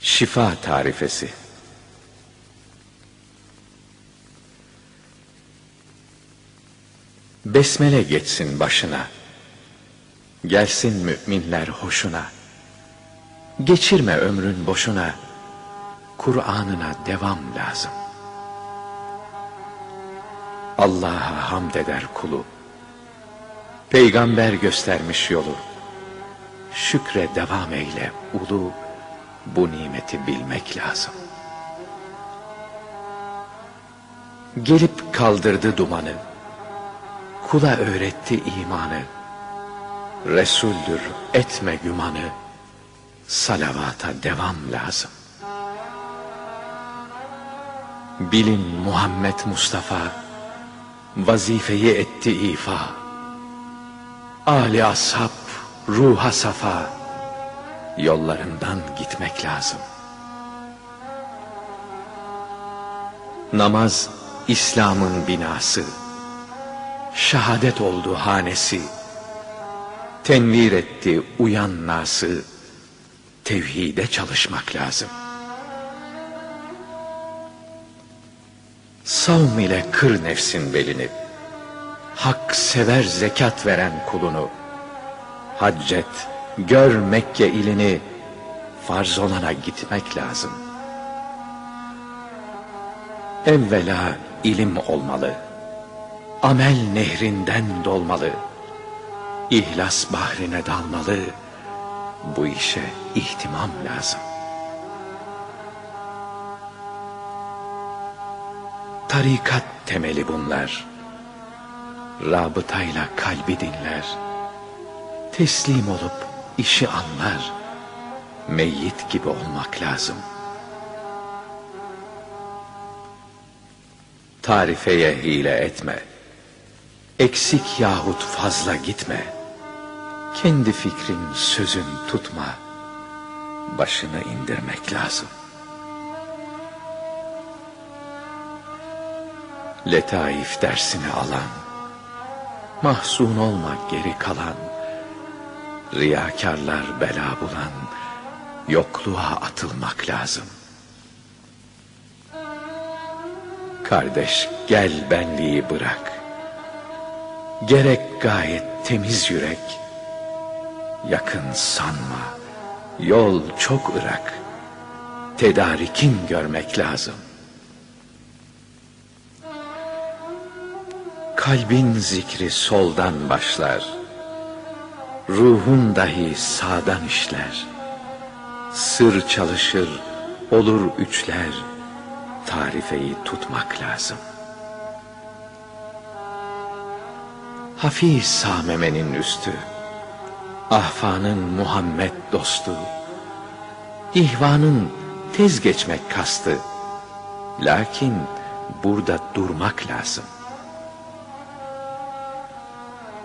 Şifa tarifesi Besmele geçsin başına. Gelsin müminler hoşuna. Geçirme ömrün boşuna. Kur'an'ına devam lazım. Allah'a hamd eder kulu. Peygamber göstermiş yolu. Şükre devam eyle ulu. Bu nimeti bilmek lazım. Gelip kaldırdı dumanı. Kula öğretti imanı. Resuldür etme gümanı. Salavata devam lazım. Bilin Muhammed Mustafa vazifeyi etti ifa. Ali ashab ruha safa yollarından gitmek lazım. Namaz İslam'ın binası. Şahadet oldu hanesi. Tenvir etti uyan nası. Tevhide çalışmak lazım. Savm ile kır nefsin belini. Hak sever zekat veren kulunu. Haccet, gör Mekke ilini. Farz olana gitmek lazım. Evvela ilim olmalı. Amel nehrinden dolmalı. İhlas bahrine dalmalı. Bu işe ihtimam lazım. Tarikat temeli bunlar. Rabıtayla kalbi dinler. Teslim olup işi anlar. Meyyit gibi olmak lazım. Tarifeye hile etme. Eksik yahut fazla gitme. Kendi fikrin sözün tutma. Başını indirmek lazım. Letaif dersini alan, mahzun olma geri kalan, riyakarlar bela bulan, yokluğa atılmak lazım. Kardeş gel benliği bırak. Gerek gayet temiz yürek. Yakın sanma, yol çok ırak. Tedarikin görmek lazım. Kalbin zikri soldan başlar. Ruhun dahi sağdan işler. Sır çalışır, olur üçler. Tarifeyi tutmak lazım. Hafiz Sameme'nin üstü. Ahfanın Muhammed dostu. İhvanın tez geçmek kastı. Lakin burada durmak lazım.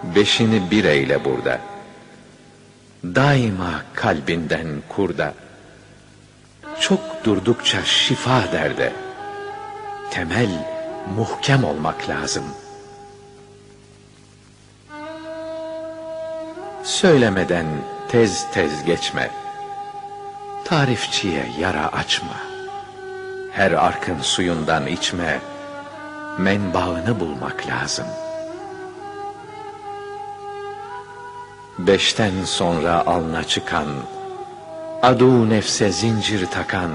Beşini bir eyle burada. Daima kalbinden kurda. Çok durdukça şifa derde. Temel muhkem olmak lazım. Söylemeden tez tez geçme. Tarifçiye yara açma. Her arkın suyundan içme. Menbaını bulmak lazım.'' Beşten sonra alna çıkan, adu nefse zincir takan,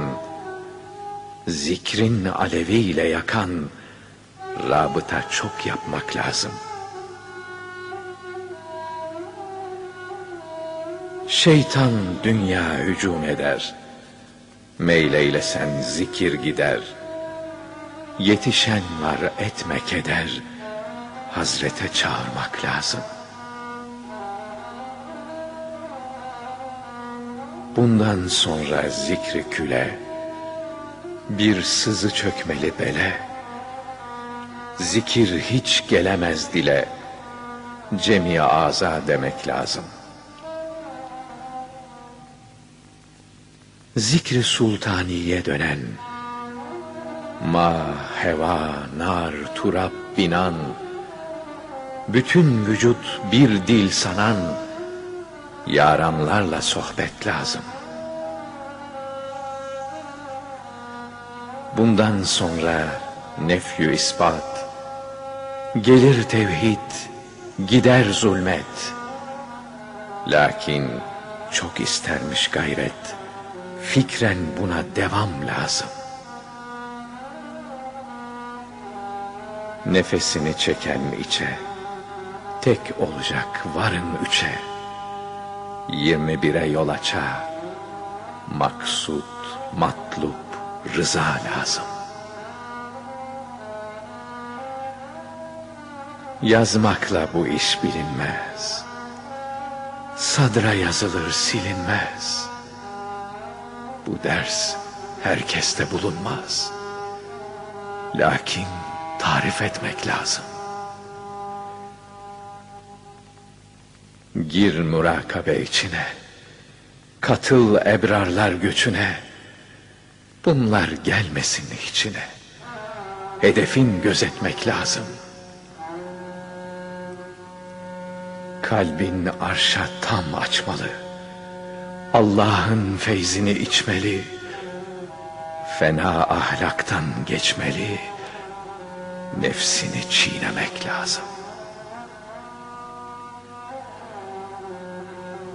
zikrin aleviyle yakan, rabıta çok yapmak lazım. Şeytan dünya hücum eder, meyleylesen zikir gider, yetişen var etmek eder, Hazrete çağırmak lazım.'' Bundan sonra zikri küle, bir sızı çökmeli bele, zikir hiç gelemez dile, cemi aza demek lazım. Zikri sultaniye dönen, ma, heva, nar, turab, binan, bütün vücut bir dil sanan, yaramlarla sohbet lazım. Bundan sonra nefyü ispat, gelir tevhid, gider zulmet. Lakin çok istermiş gayret, fikren buna devam lazım. Nefesini çeken içe, tek olacak varın üçe. Yirmi bire yol aça, maksut, matlup, rıza lazım. Yazmakla bu iş bilinmez. Sadra yazılır silinmez. Bu ders herkeste bulunmaz. Lakin tarif etmek lazım. Gir murakabe içine. Katıl ebrarlar göçüne. Bunlar gelmesin içine. Hedefin gözetmek lazım. Kalbin arşa tam açmalı. Allah'ın feyzini içmeli. Fena ahlaktan geçmeli. Nefsini çiğnemek lazım.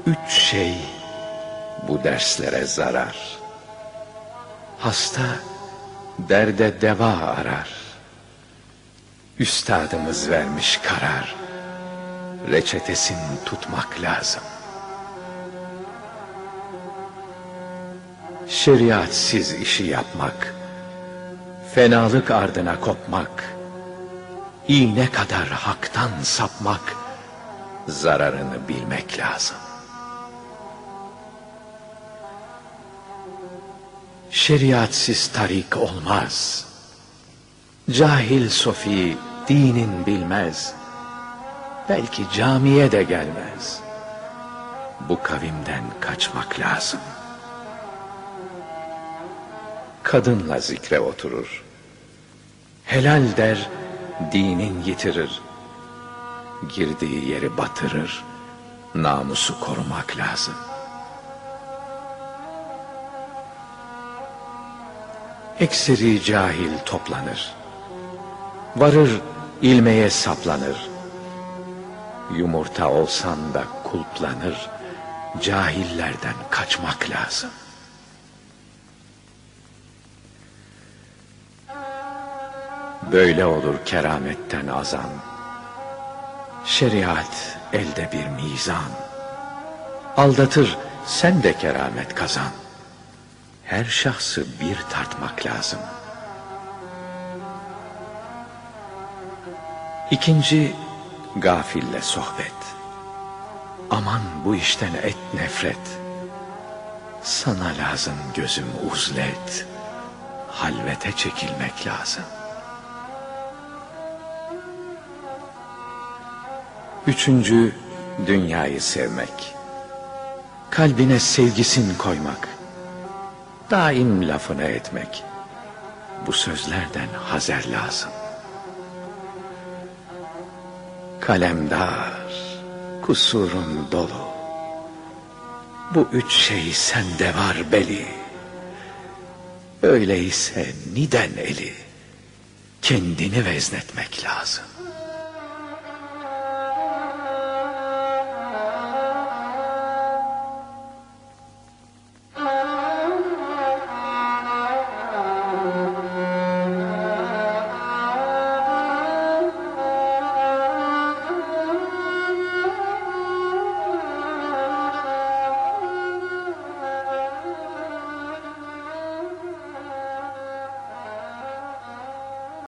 Üç şey bu derslere zarar. Hasta derde deva arar. Üstadımız vermiş karar. Reçetesini tutmak lazım. Şeriatsiz işi yapmak, fenalık ardına kopmak, iğne kadar haktan sapmak, zararını bilmek lazım. Şeriatsiz tarik olmaz. Cahil sofi dinin bilmez. Belki camiye de gelmez. Bu kavimden kaçmak lazım. Kadınla zikre oturur. Helal der, dinin yitirir. Girdiği yeri batırır. Namusu korumak lazım.'' Ekseri cahil toplanır. Varır ilmeye saplanır. Yumurta olsan da kulplanır. Cahillerden kaçmak lazım. Böyle olur kerametten azan. Şeriat elde bir mizan. Aldatır sen de keramet kazan her şahsı bir tartmak lazım. İkinci, gafille sohbet. Aman bu işten et nefret. Sana lazım gözüm uzlet. Halvete çekilmek lazım. Üçüncü, dünyayı sevmek. Kalbine sevgisin koymak daim lafını etmek. Bu sözlerden hazer lazım. Kalemdar, kusurun dolu. Bu üç şey sende var beli. Öyleyse niden eli? Kendini veznetmek lazım.